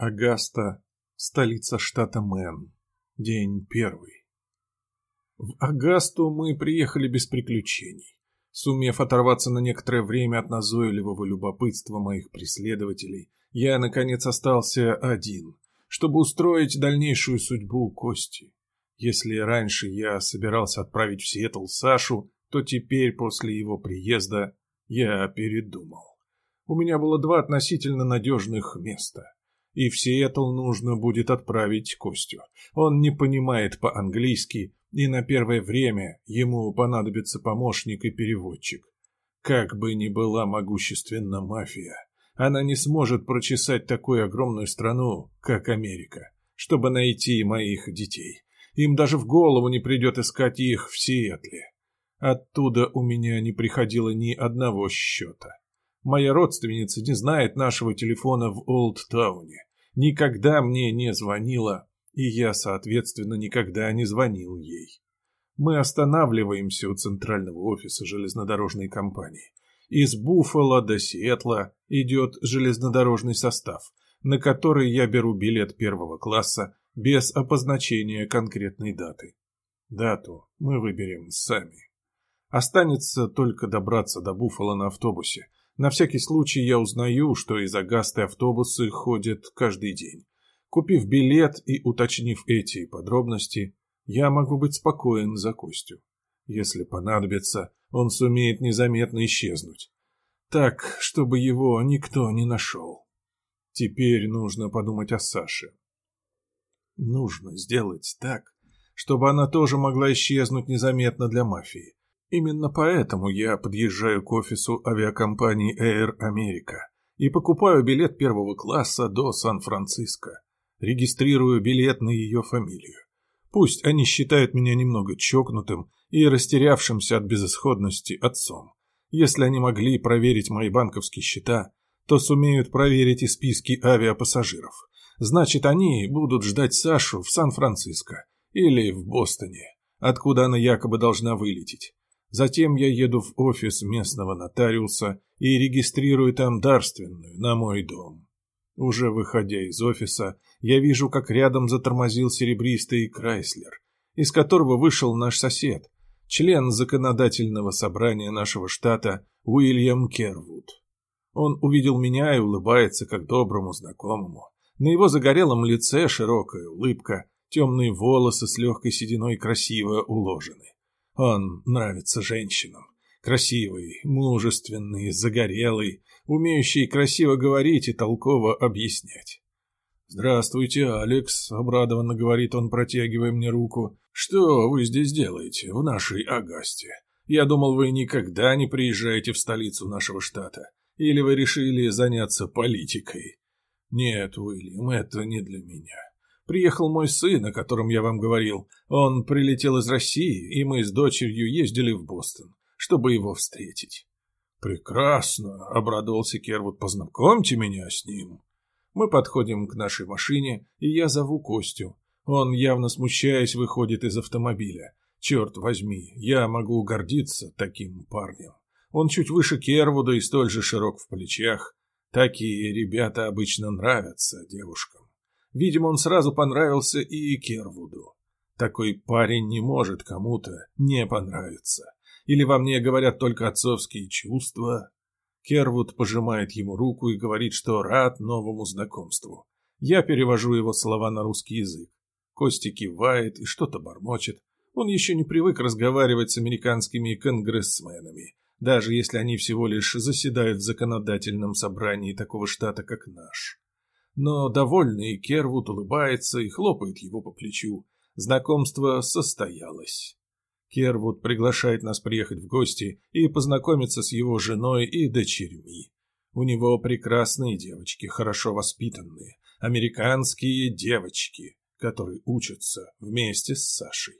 Агаста, столица штата Мэн. День первый. В Агасту мы приехали без приключений, сумев оторваться на некоторое время от назойливого любопытства моих преследователей. Я, наконец, остался один, чтобы устроить дальнейшую судьбу Кости. Если раньше я собирался отправить в Сиэтл Сашу, то теперь, после его приезда, я передумал. У меня было два относительно надежных места — и в Сиэтл нужно будет отправить Костю. Он не понимает по-английски, и на первое время ему понадобится помощник и переводчик. Как бы ни была могущественна мафия, она не сможет прочесать такую огромную страну, как Америка, чтобы найти моих детей. Им даже в голову не придет искать их в Сиэтле. Оттуда у меня не приходило ни одного счета. Моя родственница не знает нашего телефона в Олдтауне никогда мне не звонила, и я, соответственно, никогда не звонил ей. Мы останавливаемся у центрального офиса железнодорожной компании. Из Буффало до Сиэтла идет железнодорожный состав, на который я беру билет первого класса без обозначения конкретной даты. Дату мы выберем сами. Останется только добраться до Буффало на автобусе, на всякий случай я узнаю, что из Агасты автобусы ходят каждый день. Купив билет и уточнив эти подробности, я могу быть спокоен за Костю. Если понадобится, он сумеет незаметно исчезнуть. Так, чтобы его никто не нашел. Теперь нужно подумать о Саше. Нужно сделать так, чтобы она тоже могла исчезнуть незаметно для мафии. Именно поэтому я подъезжаю к офису авиакомпании Air America и покупаю билет первого класса до Сан-Франциско. Регистрирую билет на ее фамилию. Пусть они считают меня немного чокнутым и растерявшимся от безысходности отцом. Если они могли проверить мои банковские счета, то сумеют проверить и списки авиапассажиров. Значит, они будут ждать Сашу в Сан-Франциско или в Бостоне, откуда она якобы должна вылететь. Затем я еду в офис местного нотариуса и регистрирую там дарственную на мой дом. Уже выходя из офиса, я вижу, как рядом затормозил серебристый Крайслер, из которого вышел наш сосед, член законодательного собрания нашего штата Уильям Кервуд. Он увидел меня и улыбается, как доброму знакомому. На его загорелом лице широкая улыбка, темные волосы с легкой сединой красиво уложены. Он нравится женщинам. Красивый, мужественный, загорелый, умеющий красиво говорить и толково объяснять. «Здравствуйте, Алекс», — обрадованно говорит он, протягивая мне руку. «Что вы здесь делаете, в нашей Агасте? Я думал, вы никогда не приезжаете в столицу нашего штата. Или вы решили заняться политикой?» «Нет, Уильям, это не для меня. Приехал мой сын, о котором я вам говорил. Он прилетел из России, и мы с дочерью ездили в Бостон, чтобы его встретить. «Прекрасно!» — обрадовался Кервуд. «Познакомьте меня с ним». Мы подходим к нашей машине, и я зову Костю. Он, явно смущаясь, выходит из автомобиля. Черт возьми, я могу гордиться таким парнем. Он чуть выше Кервуда и столь же широк в плечах. Такие ребята обычно нравятся девушкам. Видимо, он сразу понравился и Кервуду. Такой парень не может кому-то не понравиться. Или во мне говорят только отцовские чувства? Кервуд пожимает ему руку и говорит, что рад новому знакомству. Я перевожу его слова на русский язык. Костя кивает и что-то бормочет. Он еще не привык разговаривать с американскими конгрессменами, даже если они всего лишь заседают в законодательном собрании такого штата, как наш. Но довольный Кервуд улыбается и хлопает его по плечу. Знакомство состоялось. Кервуд приглашает нас приехать в гости и познакомиться с его женой и дочерьми. У него прекрасные девочки, хорошо воспитанные, американские девочки, которые учатся вместе с Сашей.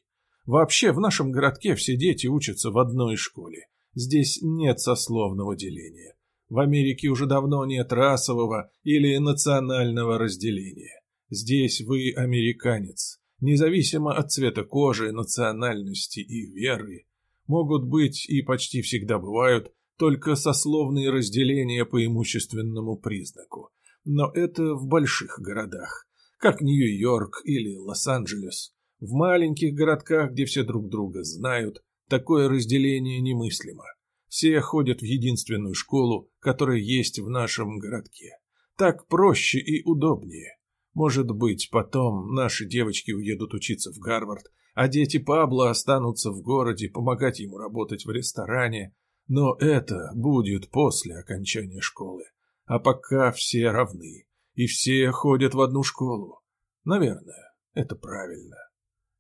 Вообще, в нашем городке все дети учатся в одной школе. Здесь нет сословного деления. В Америке уже давно нет расового или национального разделения. Здесь вы американец, независимо от цвета кожи, национальности и веры. Могут быть и почти всегда бывают только сословные разделения по имущественному признаку. Но это в больших городах, как Нью-Йорк или Лос-Анджелес. В маленьких городках, где все друг друга знают, такое разделение немыслимо. Все ходят в единственную школу, которая есть в нашем городке. Так проще и удобнее. Может быть, потом наши девочки уедут учиться в Гарвард, а дети Пабло останутся в городе помогать ему работать в ресторане. Но это будет после окончания школы. А пока все равны, и все ходят в одну школу. Наверное, это правильно.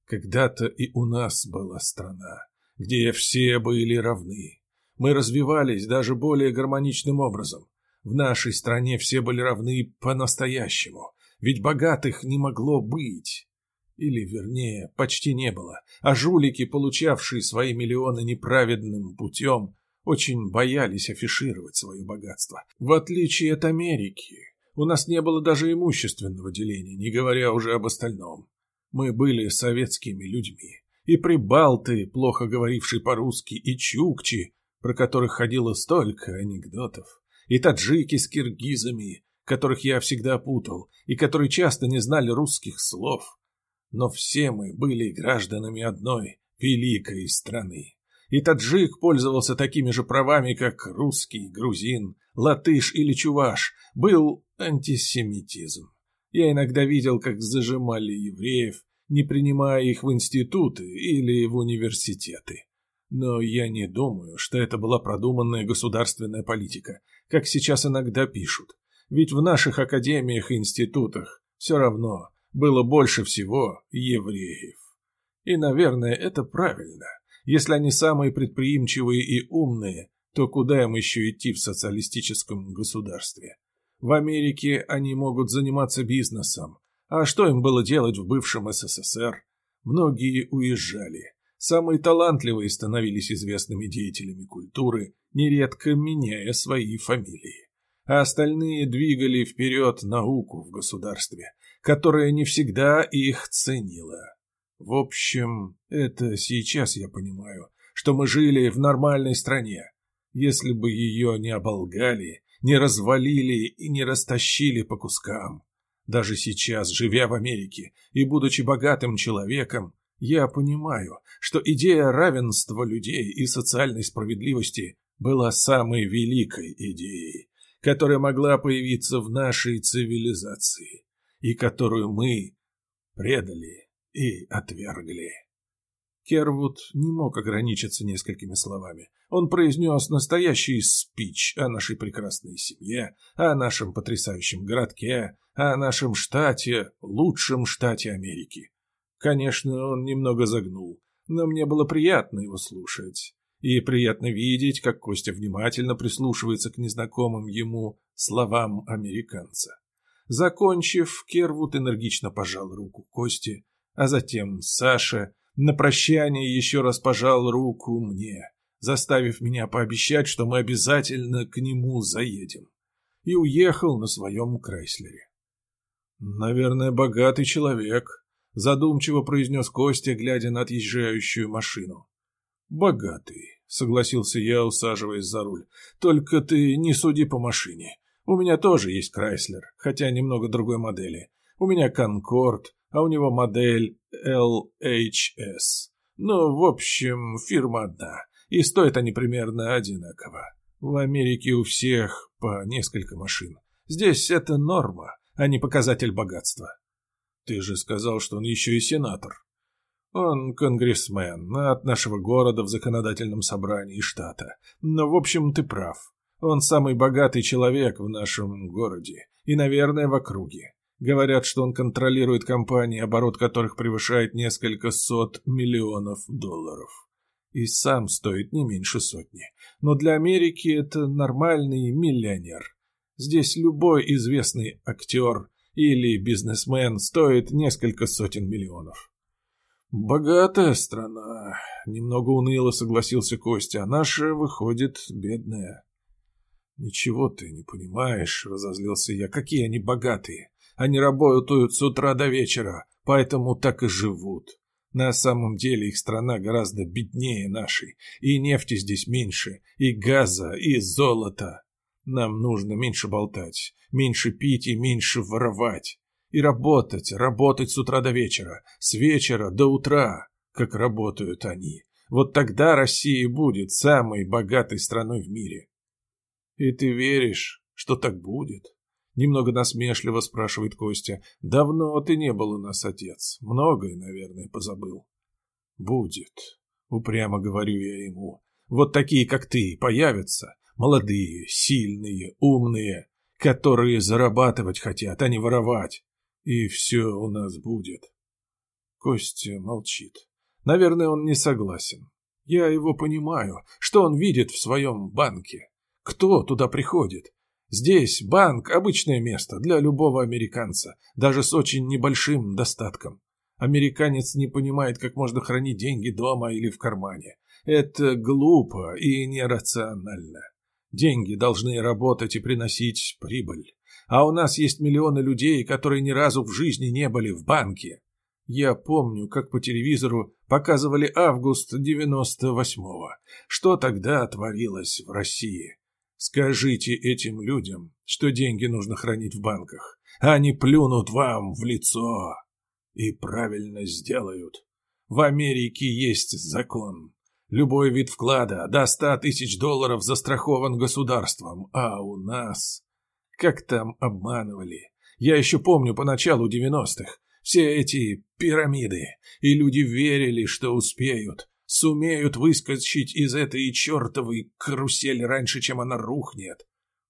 Когда-то и у нас была страна, где все были равны. Мы развивались даже более гармоничным образом. В нашей стране все были равны по-настоящему, ведь богатых не могло быть. Или, вернее, почти не было, а жулики, получавшие свои миллионы неправедным путем, очень боялись афишировать свое богатство. В отличие от Америки, у нас не было даже имущественного деления, не говоря уже об остальном. Мы были советскими людьми. И прибалты, плохо говорившие по-русски, и чукчи, про которых ходило столько анекдотов, и таджики с киргизами, которых я всегда путал, и которые часто не знали русских слов. Но все мы были гражданами одной великой страны. И таджик пользовался такими же правами, как русский, грузин, латыш или чуваш. Был антисемитизм. Я иногда видел, как зажимали евреев, не принимая их в институты или в университеты. Но я не думаю, что это была продуманная государственная политика, как сейчас иногда пишут. Ведь в наших академиях и институтах все равно было больше всего евреев. И, наверное, это правильно. Если они самые предприимчивые и умные, то куда им еще идти в социалистическом государстве? В Америке они могут заниматься бизнесом. А что им было делать в бывшем СССР? Многие уезжали. Самые талантливые становились известными деятелями культуры, нередко меняя свои фамилии. А остальные двигали вперед науку в государстве, которая не всегда их ценила. В общем, это сейчас я понимаю, что мы жили в нормальной стране. Если бы ее не оболгали, не развалили и не растащили по кускам. Даже сейчас, живя в Америке и будучи богатым человеком, я понимаю, что идея равенства людей и социальной справедливости была самой великой идеей, которая могла появиться в нашей цивилизации и которую мы предали и отвергли. Кервуд не мог ограничиться несколькими словами. Он произнес настоящий спич о нашей прекрасной семье, о нашем потрясающем городке, о нашем штате, лучшем штате Америки. Конечно, он немного загнул, но мне было приятно его слушать. И приятно видеть, как Костя внимательно прислушивается к незнакомым ему словам американца. Закончив, Кервуд энергично пожал руку Кости, а затем Саша на прощание еще раз пожал руку мне, заставив меня пообещать, что мы обязательно к нему заедем. И уехал на своем Крайслере. «Наверное, богатый человек», — задумчиво произнес Костя, глядя на отъезжающую машину. «Богатый», — согласился я, усаживаясь за руль. «Только ты не суди по машине. У меня тоже есть Крайслер, хотя немного другой модели. У меня Конкорд, а у него модель LHS. Ну, в общем, фирма одна, и стоят они примерно одинаково. В Америке у всех по несколько машин. Здесь это норма, а не показатель богатства. Ты же сказал, что он еще и сенатор. Он конгрессмен от нашего города в законодательном собрании штата. Но, в общем, ты прав. Он самый богатый человек в нашем городе и, наверное, в округе. Говорят, что он контролирует компании, оборот которых превышает несколько сот миллионов долларов. И сам стоит не меньше сотни. Но для Америки это нормальный миллионер. Здесь любой известный актер или бизнесмен стоит несколько сотен миллионов. «Богатая страна», — немного уныло согласился Костя, — «а наша, выходит, бедная». «Ничего ты не понимаешь», — разозлился я, — «какие они богатые. Они работают с утра до вечера, поэтому так и живут. На самом деле их страна гораздо беднее нашей, и нефти здесь меньше, и газа, и золота. Нам нужно меньше болтать меньше пить и меньше воровать. И работать, работать с утра до вечера, с вечера до утра, как работают они. Вот тогда Россия будет самой богатой страной в мире. И ты веришь, что так будет? Немного насмешливо спрашивает Костя. Давно ты не был у нас, отец. Многое, наверное, позабыл. Будет, упрямо говорю я ему. Вот такие, как ты, появятся. Молодые, сильные, умные, которые зарабатывать хотят, а не воровать. И все у нас будет. Костя молчит. Наверное, он не согласен. Я его понимаю, что он видит в своем банке. Кто туда приходит? Здесь банк – обычное место для любого американца, даже с очень небольшим достатком. Американец не понимает, как можно хранить деньги дома или в кармане. Это глупо и нерационально. Деньги должны работать и приносить прибыль. А у нас есть миллионы людей, которые ни разу в жизни не были в банке. Я помню, как по телевизору показывали август 98-го. Что тогда творилось в России? Скажите этим людям, что деньги нужно хранить в банках. Они плюнут вам в лицо. И правильно сделают. В Америке есть закон. Любой вид вклада до ста тысяч долларов застрахован государством, а у нас... Как там обманывали? Я еще помню по началу девяностых. Все эти пирамиды. И люди верили, что успеют. Сумеют выскочить из этой чертовой карусели раньше, чем она рухнет.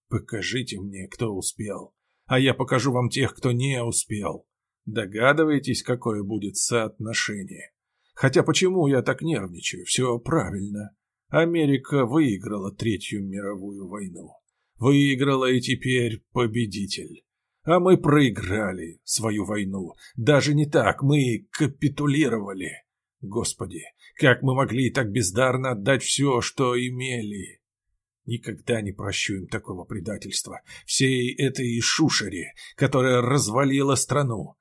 Покажите мне, кто успел. А я покажу вам тех, кто не успел. Догадываетесь, какое будет соотношение? Хотя почему я так нервничаю? Все правильно. Америка выиграла Третью мировую войну. Выиграла и теперь победитель. А мы проиграли свою войну. Даже не так, мы капитулировали. Господи, как мы могли так бездарно отдать все, что имели? Никогда не прощу им такого предательства, всей этой шушере, которая развалила страну.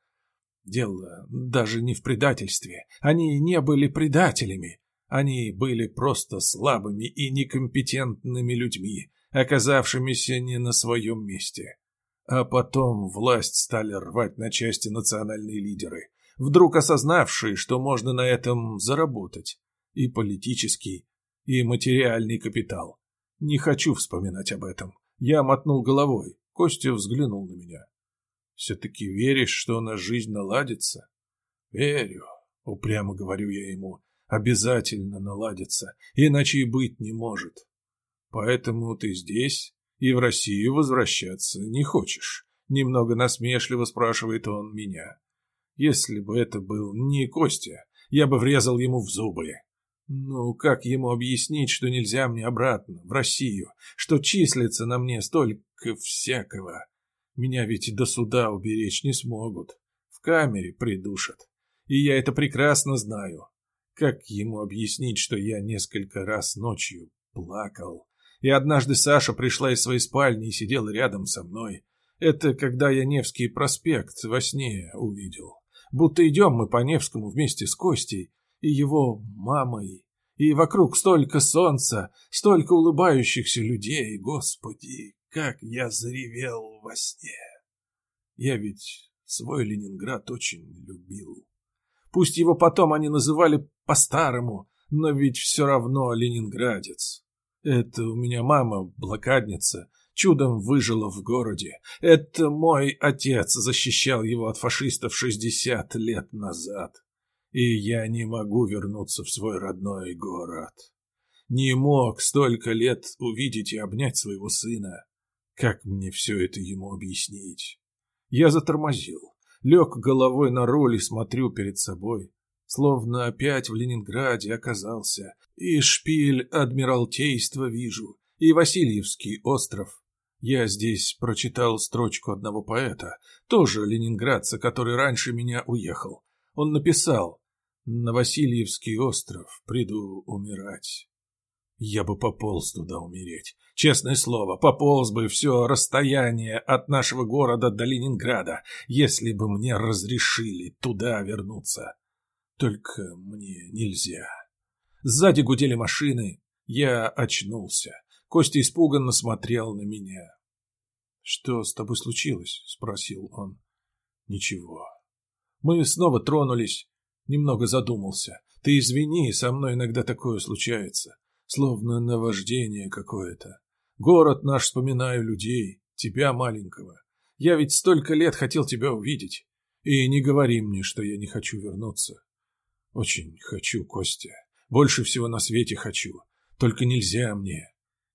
Дело даже не в предательстве. Они не были предателями. Они были просто слабыми и некомпетентными людьми, оказавшимися не на своем месте. А потом власть стали рвать на части национальные лидеры, вдруг осознавшие, что можно на этом заработать. И политический, и материальный капитал. Не хочу вспоминать об этом. Я мотнул головой. Костя взглянул на меня. Все-таки веришь, что у нас жизнь наладится? Верю, упрямо говорю я ему. Обязательно наладится, иначе и быть не может. Поэтому ты здесь и в Россию возвращаться не хочешь. Немного насмешливо спрашивает он меня. Если бы это был не Костя, я бы врезал ему в зубы. Ну, как ему объяснить, что нельзя мне обратно, в Россию, что числится на мне столько всякого? Меня ведь до суда уберечь не смогут. В камере придушат. И я это прекрасно знаю. Как ему объяснить, что я несколько раз ночью плакал? И однажды Саша пришла из своей спальни и сидела рядом со мной. Это когда я Невский проспект во сне увидел. Будто идем мы по Невскому вместе с Костей и его мамой. И вокруг столько солнца, столько улыбающихся людей, господи, как я заревел во сне. Я ведь свой Ленинград очень любил. Пусть его потом они называли по-старому, но ведь все равно ленинградец. Это у меня мама блокадница, чудом выжила в городе. Это мой отец защищал его от фашистов шестьдесят лет назад. И я не могу вернуться в свой родной город. Не мог столько лет увидеть и обнять своего сына. Как мне все это ему объяснить? Я затормозил, лег головой на руль и смотрю перед собой, словно опять в Ленинграде оказался. И шпиль Адмиралтейства вижу, и Васильевский остров. Я здесь прочитал строчку одного поэта, тоже ленинградца, который раньше меня уехал. Он написал «На Васильевский остров приду умирать». Я бы пополз туда умереть. Честное слово, пополз бы все расстояние от нашего города до Ленинграда, если бы мне разрешили туда вернуться. Только мне нельзя. Сзади гудели машины. Я очнулся. Костя испуганно смотрел на меня. «Что с тобой случилось?» — спросил он. «Ничего». Мы снова тронулись. Немного задумался. «Ты извини, со мной иногда такое случается. Словно наваждение какое-то. Город наш вспоминаю людей, тебя маленького. Я ведь столько лет хотел тебя увидеть. И не говори мне, что я не хочу вернуться. Очень хочу, Костя. Больше всего на свете хочу. Только нельзя мне.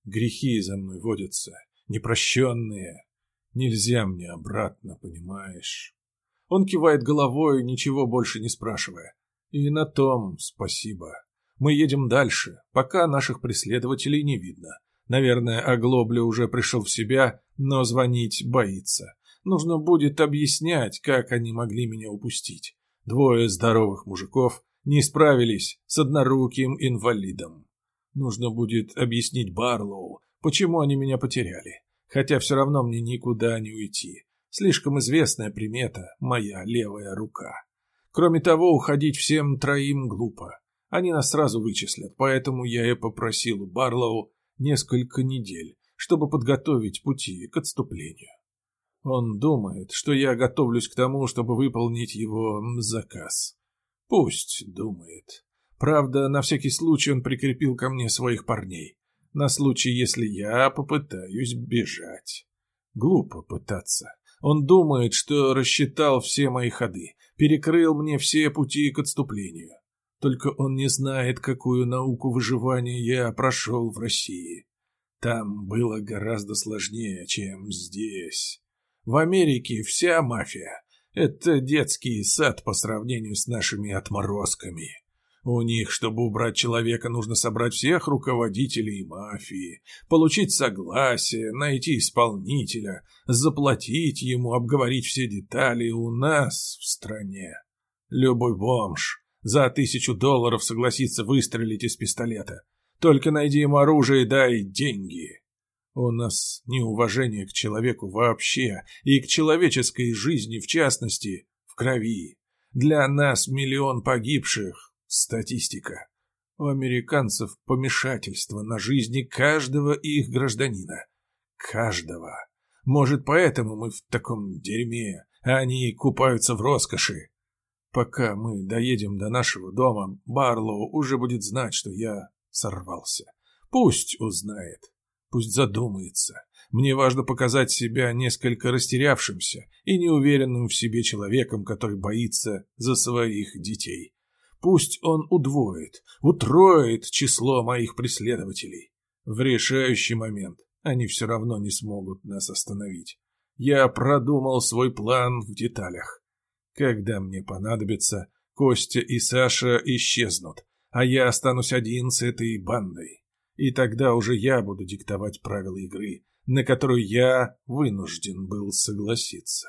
Грехи за мной водятся, непрощенные. Нельзя мне обратно, понимаешь? Он кивает головой, ничего больше не спрашивая. И на том спасибо. Мы едем дальше, пока наших преследователей не видно. Наверное, Оглобля уже пришел в себя, но звонить боится. Нужно будет объяснять, как они могли меня упустить. Двое здоровых мужиков не справились с одноруким инвалидом. Нужно будет объяснить Барлоу, почему они меня потеряли. Хотя все равно мне никуда не уйти. Слишком известная примета – моя левая рука. Кроме того, уходить всем троим глупо. Они нас сразу вычислят, поэтому я и попросил у Барлоу несколько недель, чтобы подготовить пути к отступлению. Он думает, что я готовлюсь к тому, чтобы выполнить его заказ. Пусть думает. Правда, на всякий случай он прикрепил ко мне своих парней. На случай, если я попытаюсь бежать. Глупо пытаться. Он думает, что рассчитал все мои ходы, перекрыл мне все пути к отступлению. Только он не знает, какую науку выживания я прошел в России. Там было гораздо сложнее, чем здесь. В Америке вся мафия — это детский сад по сравнению с нашими отморозками. У них, чтобы убрать человека, нужно собрать всех руководителей мафии, получить согласие, найти исполнителя, заплатить ему, обговорить все детали у нас в стране. Любой бомж за тысячу долларов согласится выстрелить из пистолета. Только найди ему оружие и дай деньги. У нас неуважение к человеку вообще и к человеческой жизни в частности в крови. Для нас миллион погибших Статистика. У американцев помешательство на жизни каждого их гражданина. Каждого. Может, поэтому мы в таком дерьме, а они купаются в роскоши. Пока мы доедем до нашего дома, Барлоу уже будет знать, что я сорвался. Пусть узнает, пусть задумается. Мне важно показать себя несколько растерявшимся и неуверенным в себе человеком, который боится за своих детей. Пусть он удвоит, утроит число моих преследователей. В решающий момент они все равно не смогут нас остановить. Я продумал свой план в деталях. Когда мне понадобится, Костя и Саша исчезнут, а я останусь один с этой бандой. И тогда уже я буду диктовать правила игры, на которую я вынужден был согласиться.